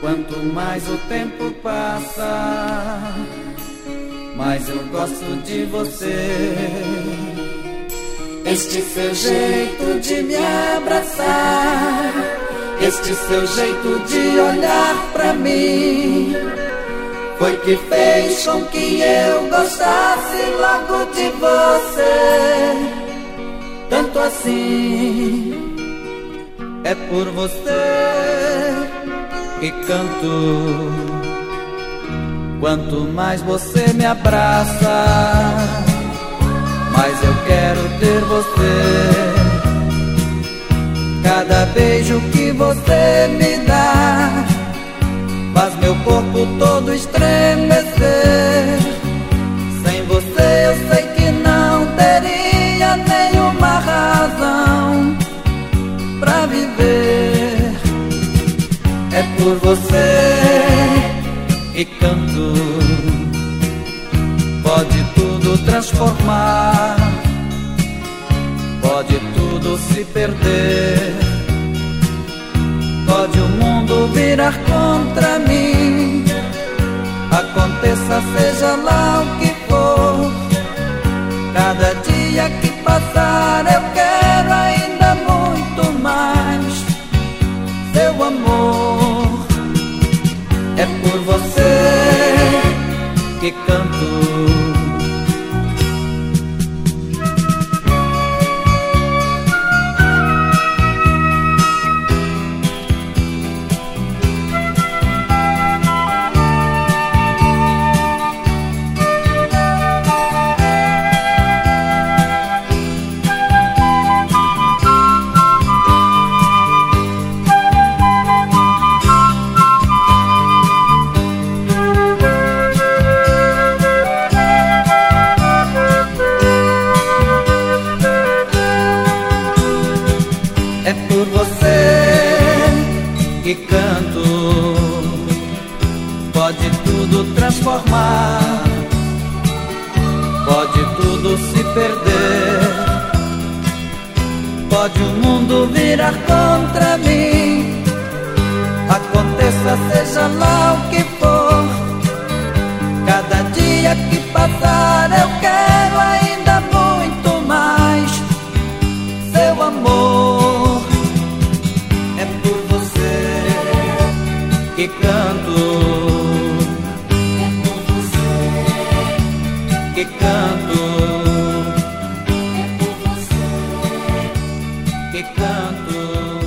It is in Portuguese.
Quanto mais o tempo passa, mais eu gosto de você. Este seu jeito de me abraçar, este seu jeito de olhar pra mim, foi que fez com que eu gostasse logo de você. Tanto assim, é por você que canto. Quanto mais você me abraça, mais eu quero ter você. Cada beijo que você me dá faz meu corpo todo estremecer. Por você que canto. Pode tudo transformar, pode tudo se perder. Pode o mundo virar contra mim. Aconteça, seja lá o que for. Cada É por você que canto. Por você que canto. Pode tudo transformar, pode tudo se perder. Pode o mundo virar contra mim. Aconteça, seja lá o que for. Cada dia que passar, eu que canto. É por você que canto. É por você que canto.